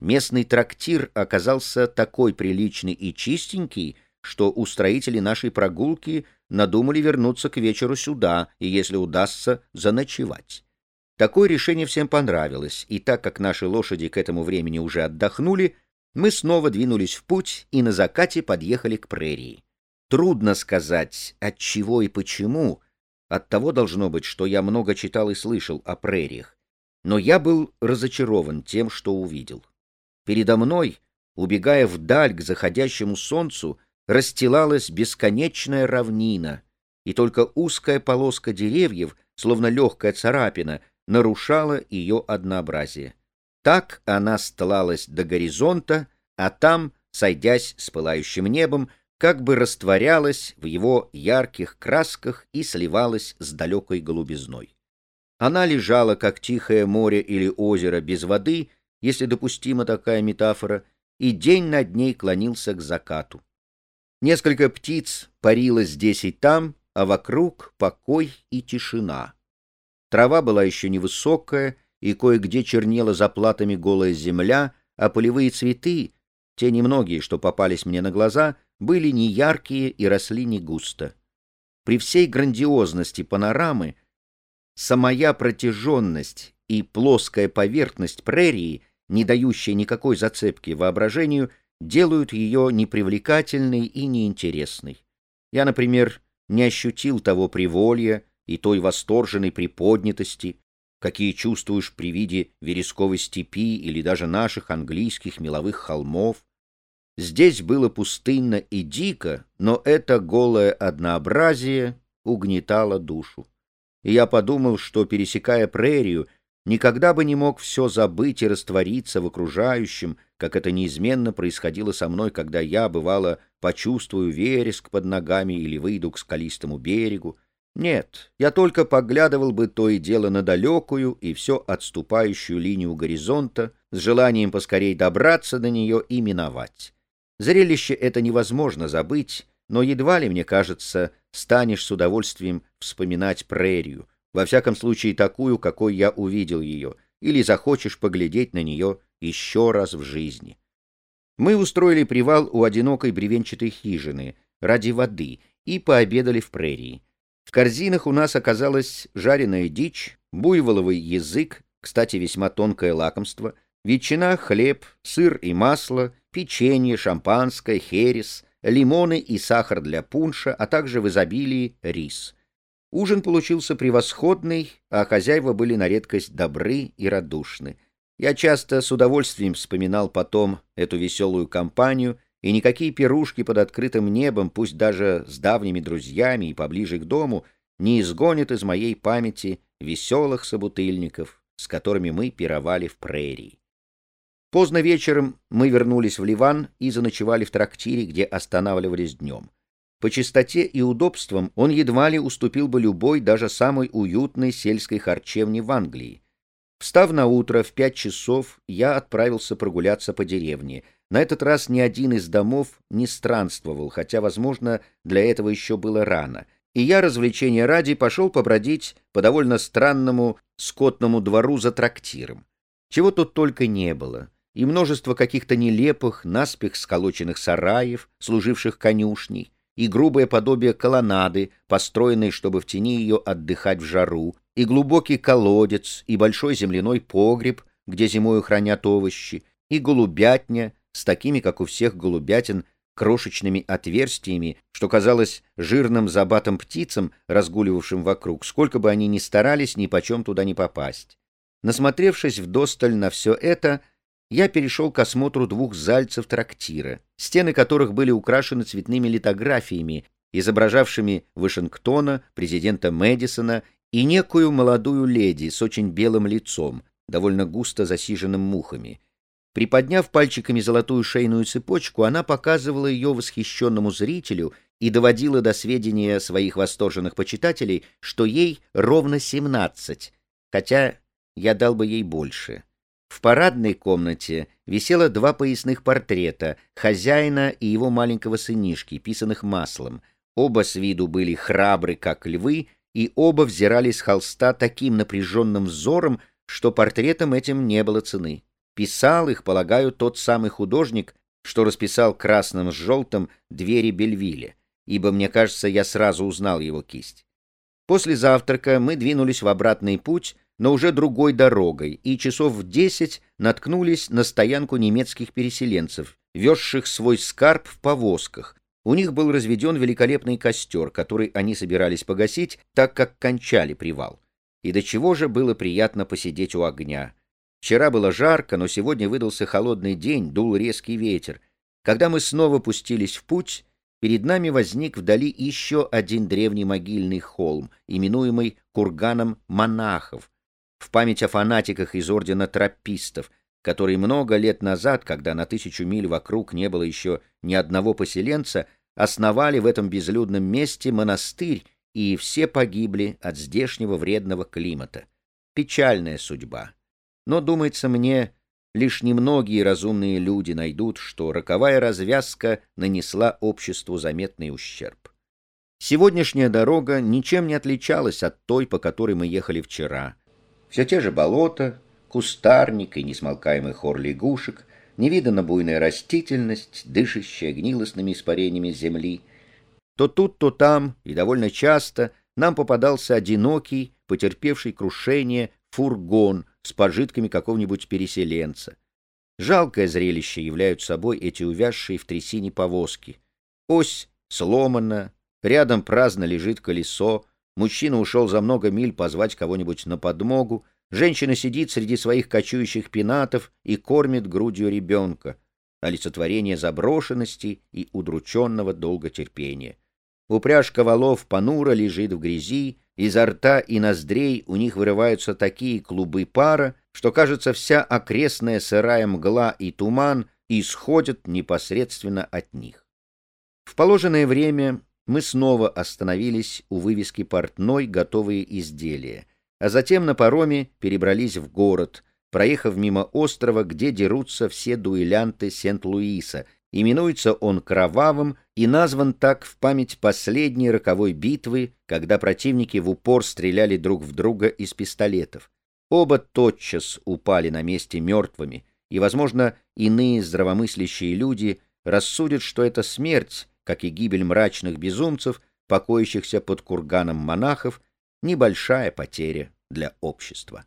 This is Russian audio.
Местный трактир оказался такой приличный и чистенький, что устроители нашей прогулки надумали вернуться к вечеру сюда и, если удастся, заночевать. Такое решение всем понравилось, и так как наши лошади к этому времени уже отдохнули, мы снова двинулись в путь и на закате подъехали к прерии. Трудно сказать, от чего и почему. От того должно быть, что я много читал и слышал о прериях. Но я был разочарован тем, что увидел. Передо мной, убегая вдаль к заходящему солнцу, расстилалась бесконечная равнина, и только узкая полоска деревьев, словно легкая царапина, нарушала ее однообразие. Так она стлалась до горизонта, а там, сойдясь с пылающим небом, как бы растворялась в его ярких красках и сливалась с далекой голубизной. Она лежала, как тихое море или озеро без воды, если допустима такая метафора, и день над ней клонился к закату. Несколько птиц парило здесь и там, а вокруг покой и тишина. Трава была еще невысокая, и кое-где чернела заплатами голая земля, а полевые цветы, те немногие, что попались мне на глаза, были неяркие и росли не густо. При всей грандиозности панорамы самая протяженность и плоская поверхность прерии, не дающая никакой зацепки воображению, делают ее непривлекательной и неинтересной. Я, например, не ощутил того приволья и той восторженной приподнятости, какие чувствуешь при виде вересковой степи или даже наших английских меловых холмов. Здесь было пустынно и дико, но это голое однообразие угнетало душу. И я подумал, что, пересекая прерию, никогда бы не мог все забыть и раствориться в окружающем, как это неизменно происходило со мной, когда я, бывало, почувствую вереск под ногами или выйду к скалистому берегу, нет, я только поглядывал бы то и дело на далекую и все отступающую линию горизонта с желанием поскорей добраться до нее и миновать. Зрелище это невозможно забыть, но едва ли, мне кажется, станешь с удовольствием вспоминать прерию, во всяком случае такую, какой я увидел ее, или захочешь поглядеть на нее еще раз в жизни. Мы устроили привал у одинокой бревенчатой хижины ради воды и пообедали в прерии. В корзинах у нас оказалась жареная дичь, буйволовый язык, кстати, весьма тонкое лакомство, ветчина, хлеб, сыр и масло, печенье, шампанское, херес, лимоны и сахар для пунша, а также в изобилии рис. Ужин получился превосходный, а хозяева были на редкость добры и радушны. Я часто с удовольствием вспоминал потом эту веселую компанию — и никакие пирушки под открытым небом, пусть даже с давними друзьями и поближе к дому, не изгонят из моей памяти веселых собутыльников, с которыми мы пировали в прерии. Поздно вечером мы вернулись в Ливан и заночевали в трактире, где останавливались днем. По чистоте и удобствам он едва ли уступил бы любой, даже самой уютной сельской харчевне в Англии. Встав на утро в пять часов, я отправился прогуляться по деревне — на этот раз ни один из домов не странствовал, хотя, возможно, для этого еще было рано, и я, развлечения ради, пошел побродить по довольно странному скотному двору за трактиром. Чего тут только не было, и множество каких-то нелепых, наспех сколоченных сараев, служивших конюшней, и грубое подобие колоннады, построенной, чтобы в тени ее отдыхать в жару, и глубокий колодец, и большой земляной погреб, где зимою хранят овощи, и голубятня, с такими, как у всех голубятин, крошечными отверстиями, что казалось жирным забатым птицам, разгуливавшим вокруг, сколько бы они ни старались, ни почем туда не попасть. Насмотревшись вдосталь на все это, я перешел к осмотру двух зальцев трактира, стены которых были украшены цветными литографиями, изображавшими Вашингтона, президента Мэдисона и некую молодую леди с очень белым лицом, довольно густо засиженным мухами — Приподняв пальчиками золотую шейную цепочку, она показывала ее восхищенному зрителю и доводила до сведения своих восторженных почитателей, что ей ровно семнадцать, хотя я дал бы ей больше. В парадной комнате висело два поясных портрета хозяина и его маленького сынишки, писанных маслом. Оба с виду были храбры, как львы, и оба взирали с холста таким напряженным взором, что портретам этим не было цены. Писал их, полагаю, тот самый художник, что расписал красным с желтым двери Бельвилля, ибо, мне кажется, я сразу узнал его кисть. После завтрака мы двинулись в обратный путь, но уже другой дорогой, и часов в десять наткнулись на стоянку немецких переселенцев, везших свой скарб в повозках. У них был разведен великолепный костер, который они собирались погасить, так как кончали привал. И до чего же было приятно посидеть у огня. Вчера было жарко, но сегодня выдался холодный день, дул резкий ветер. Когда мы снова пустились в путь, перед нами возник вдали еще один древний могильный холм, именуемый курганом монахов, в память о фанатиках из ордена тропистов, которые много лет назад, когда на тысячу миль вокруг не было еще ни одного поселенца, основали в этом безлюдном месте монастырь, и все погибли от здешнего вредного климата. Печальная судьба. Но, думается мне, лишь немногие разумные люди найдут, что роковая развязка нанесла обществу заметный ущерб. Сегодняшняя дорога ничем не отличалась от той, по которой мы ехали вчера. Все те же болота, кустарник и несмолкаемый хор лягушек, невиданно буйная растительность, дышащая гнилостными испарениями земли. То тут, то там, и довольно часто, нам попадался одинокий, потерпевший крушение, фургон с пожитками какого-нибудь переселенца. Жалкое зрелище являют собой эти увязшие в трясине повозки. Ось сломана, рядом праздно лежит колесо, мужчина ушел за много миль позвать кого-нибудь на подмогу, женщина сидит среди своих кочующих пенатов и кормит грудью ребенка, олицетворение заброшенности и удрученного долготерпения. Упряжка валов понуро лежит в грязи, изо рта и ноздрей у них вырываются такие клубы пара, что, кажется, вся окрестная сырая мгла и туман исходят непосредственно от них. В положенное время мы снова остановились у вывески портной «Готовые изделия», а затем на пароме перебрались в город, проехав мимо острова, где дерутся все дуэлянты Сент-Луиса — Именуется он Кровавым и назван так в память последней роковой битвы, когда противники в упор стреляли друг в друга из пистолетов. Оба тотчас упали на месте мертвыми, и, возможно, иные здравомыслящие люди рассудят, что это смерть, как и гибель мрачных безумцев, покоящихся под курганом монахов, небольшая потеря для общества.